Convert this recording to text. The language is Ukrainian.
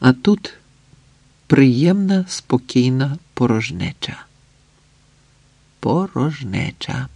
А тут приємна, спокійна порожнеча. Порожнеча.